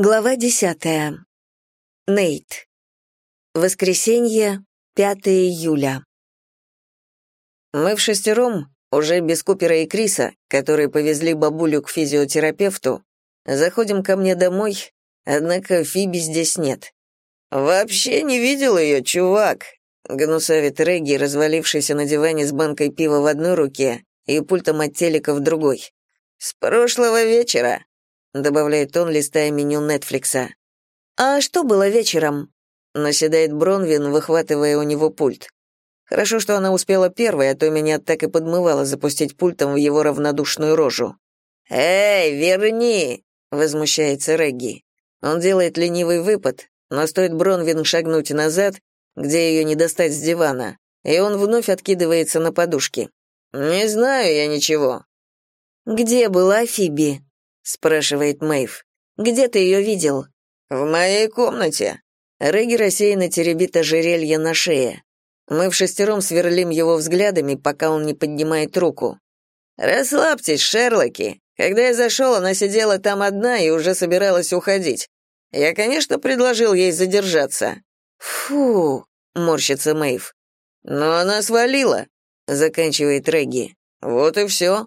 Глава десятая. Нейт. Воскресенье, 5 июля. Мы в шестером, уже без Купера и Криса, которые повезли бабулю к физиотерапевту, заходим ко мне домой, однако Фиби здесь нет. «Вообще не видел ее, чувак», — гнусавит Регги, развалившийся на диване с банкой пива в одной руке и пультом от телека в другой. «С прошлого вечера», — добавляет он, листая меню Нетфликса. «А что было вечером?» — наседает Бронвин, выхватывая у него пульт. Хорошо, что она успела первой, а то меня так и подмывало запустить пультом в его равнодушную рожу. «Эй, верни!» — возмущается Регги. Он делает ленивый выпад, но стоит Бронвин шагнуть назад, где ее не достать с дивана, и он вновь откидывается на подушки. «Не знаю я ничего». «Где была Фиби?» — спрашивает Мэйв. «Где ты ее видел?» «В моей комнате». Регги рассеянно теребит ожерелье на шее. Мы в шестером сверлим его взглядами, пока он не поднимает руку. «Расслабьтесь, Шерлоки. Когда я зашел, она сидела там одна и уже собиралась уходить. Я, конечно, предложил ей задержаться». «Фу», — морщится Мэйв. «Но она свалила», — заканчивает Регги. «Вот и все».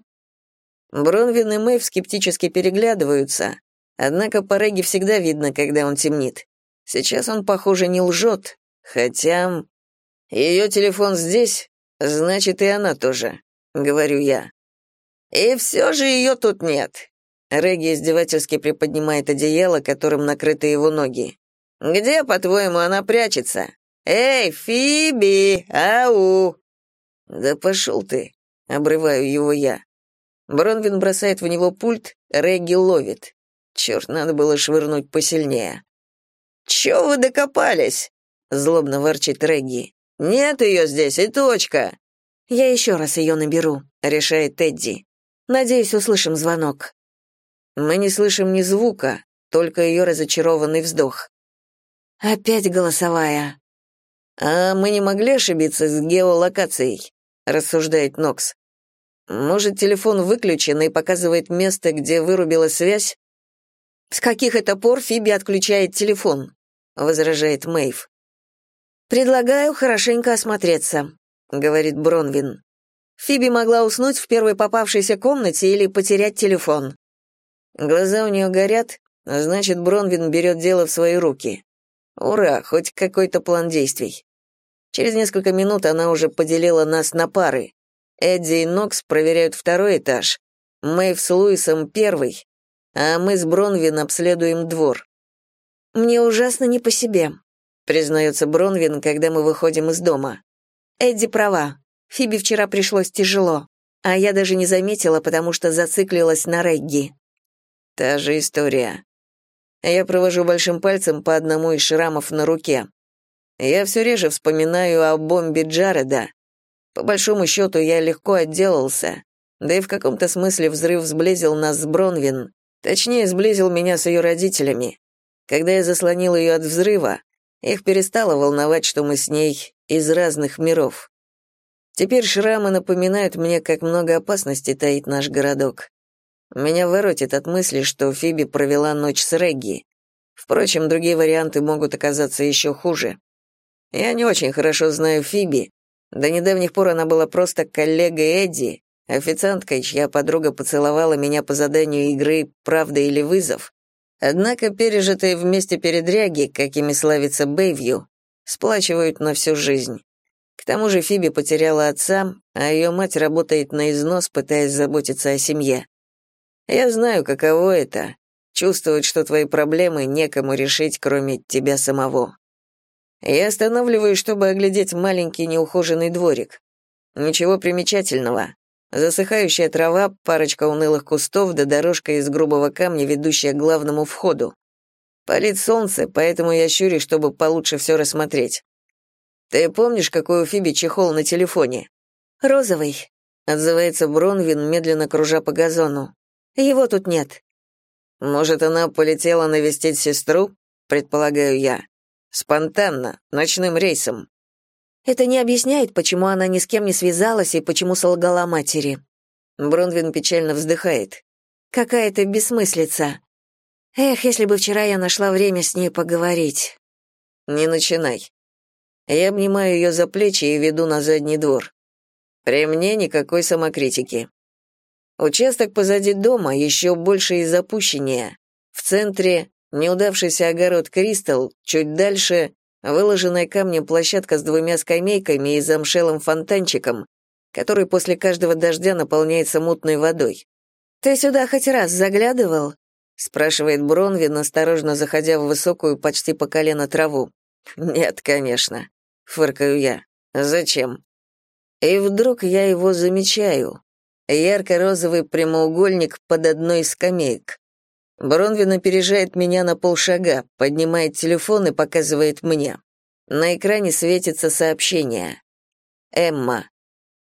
Бронвин и Мэйв скептически переглядываются, однако по Регги всегда видно, когда он темнит. Сейчас он, похоже, не лжет, хотя... Ее телефон здесь, значит, и она тоже, говорю я. И все же ее тут нет. Регги издевательски приподнимает одеяло, которым накрыты его ноги. Где, по-твоему, она прячется? Эй, Фиби, ау! Да пошел ты, обрываю его я. Бронвин бросает в него пульт, Регги ловит. Черт, надо было швырнуть посильнее. «Чё вы докопались?» — злобно ворчит Регги. «Нет ее здесь, и точка!» «Я еще раз ее наберу», — решает Тедди. «Надеюсь, услышим звонок». Мы не слышим ни звука, только ее разочарованный вздох. «Опять голосовая». «А мы не могли ошибиться с геолокацией», — рассуждает Нокс. Может, телефон выключен и показывает место, где вырубила связь? С каких это пор Фиби отключает телефон? возражает Мэйв. Предлагаю хорошенько осмотреться, говорит Бронвин. Фиби могла уснуть в первой попавшейся комнате или потерять телефон. Глаза у нее горят, значит, Бронвин берет дело в свои руки. Ура, хоть какой-то план действий. Через несколько минут она уже поделила нас на пары. Эдди и Нокс проверяют второй этаж, Мэйв с Луисом первый, а мы с Бронвин обследуем двор. Мне ужасно не по себе, признается Бронвин, когда мы выходим из дома. Эдди права. Фиби вчера пришлось тяжело, а я даже не заметила, потому что зациклилась на Регги. Та же история. Я провожу большим пальцем по одному из шрамов на руке. Я все реже вспоминаю о бомбе Джареда, по большому счету, я легко отделался, да и в каком-то смысле взрыв сблизил нас с Бронвин, точнее, сблизил меня с ее родителями. Когда я заслонил ее от взрыва, их перестало волновать, что мы с ней из разных миров. Теперь шрамы напоминают мне, как много опасностей таит наш городок. Меня воротит от мысли, что Фиби провела ночь с Регги. Впрочем, другие варианты могут оказаться еще хуже. Я не очень хорошо знаю Фиби, до недавних пор она была просто коллегой Эдди, официанткой, чья подруга поцеловала меня по заданию игры «Правда или вызов». Однако пережитые вместе передряги, какими славится Бэйвью, сплачивают на всю жизнь. К тому же Фиби потеряла отца, а ее мать работает на износ, пытаясь заботиться о семье. Я знаю, каково это — чувствовать, что твои проблемы некому решить, кроме тебя самого. Я останавливаюсь, чтобы оглядеть маленький неухоженный дворик. Ничего примечательного. Засыхающая трава, парочка унылых кустов да дорожка из грубого камня, ведущая к главному входу. Палит солнце, поэтому я щурюсь, чтобы получше все рассмотреть. Ты помнишь, какой у Фиби чехол на телефоне? Розовый, отзывается Бронвин, медленно кружа по газону. Его тут нет. Может, она полетела навестить сестру, предполагаю я. Спонтанно, ночным рейсом. Это не объясняет, почему она ни с кем не связалась и почему солгала матери. Бронвин печально вздыхает. Какая-то бессмыслица. Эх, если бы вчера я нашла время с ней поговорить. Не начинай. Я обнимаю ее за плечи и веду на задний двор. При мне никакой самокритики. Участок позади дома еще больше и запущеннее. В центре неудавшийся огород Кристал, чуть дальше выложенная камнем площадка с двумя скамейками и замшелым фонтанчиком, который после каждого дождя наполняется мутной водой. «Ты сюда хоть раз заглядывал?» — спрашивает Бронвин, осторожно заходя в высокую почти по колено траву. «Нет, конечно», — фыркаю я. «Зачем?» И вдруг я его замечаю. Ярко-розовый прямоугольник под одной из скамеек. Бронвин опережает меня на полшага, поднимает телефон и показывает мне. На экране светится сообщение. «Эмма,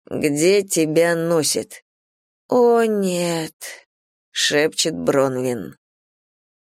где тебя носит?» «О, нет», — шепчет Бронвин.